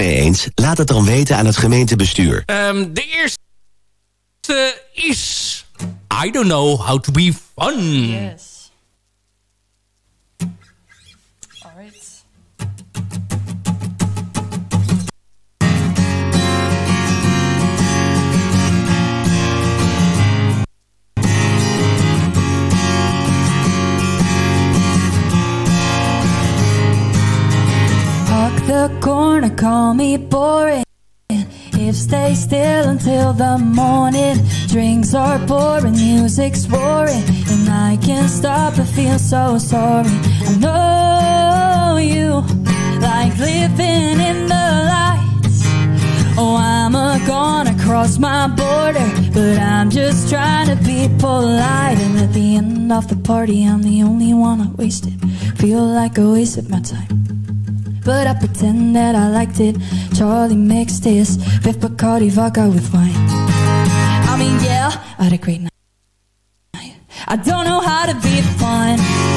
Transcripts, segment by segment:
mee eens? Laat het dan weten aan het gemeentebestuur. Um, de eerste is... I don't know how to be fun. Yes. The corner, call me boring. If stay still until the morning, drinks are pouring, music's roaring, and I can't stop but feel so sorry. I know you like living in the lights. Oh, I'm a gonna cross my border, but I'm just trying to be polite. And at the end of the party, I'm the only one I wasted. Feel like I wasted my time. But I pretend that I liked it. Charlie mixed his Fifth Bacardi vodka with wine. I mean, yeah, I had a great night. I don't know how to be fun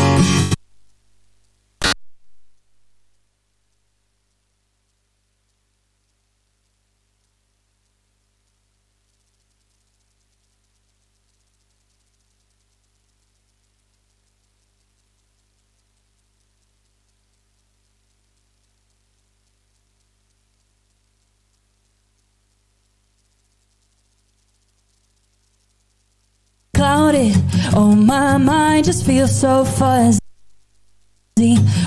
clouded. Oh, my mind just feels so fuzzy.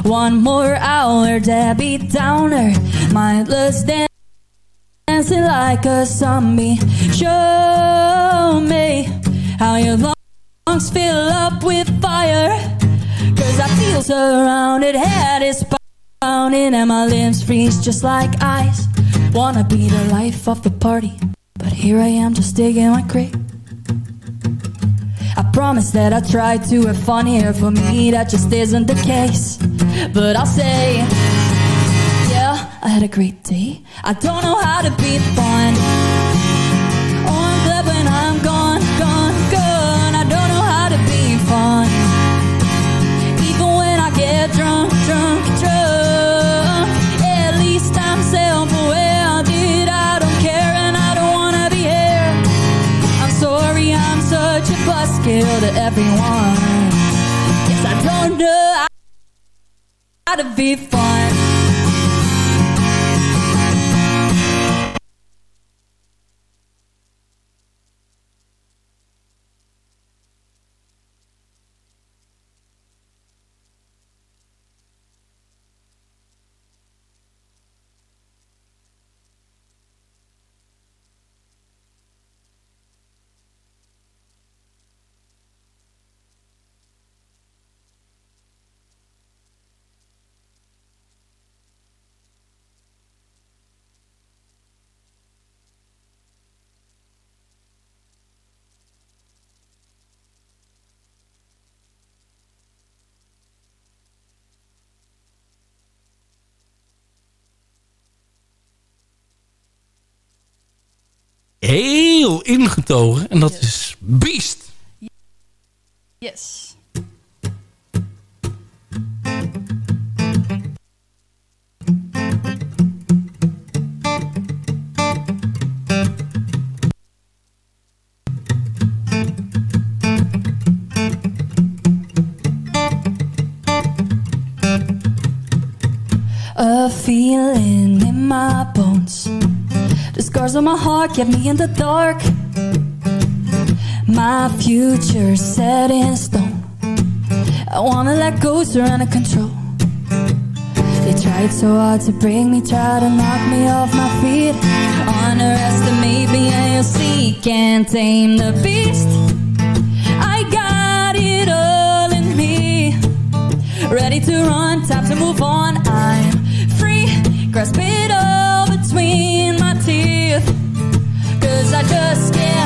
One more hour, Debbie Downer, mindless dancing like a zombie. Show me how your lungs fill up with fire. Cause I feel surrounded, head is pounding, and my limbs freeze just like ice. Wanna be the life of the party, but here I am just digging my grave. Promise that I try to have fun here. For me, that just isn't the case. But I'll say, yeah, I had a great day. I don't know how to be fun. To be fun. Heel ingetogen. En dat is Beast. Yes. A feeling in my bones The scars on my heart kept me in the dark. My future set in stone. I wanna let go, surrender control. They tried so hard to break me Tried to knock me off my feet. Underestimate me and you'll see Can't tame the beast. I got it all in me. Ready to run, time to move on. I'm free, grasp I just can't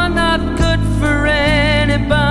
anybody.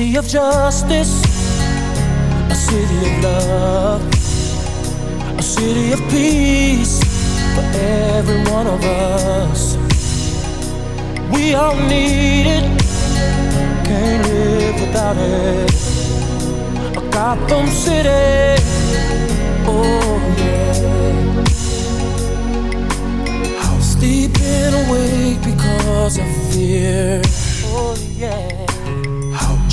City of justice, a city of love, a city of peace for every one of us. We all need it, can't live without it. A Gotham City, oh yeah. I'm sleeping awake because of fear, oh yeah.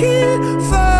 Can't fall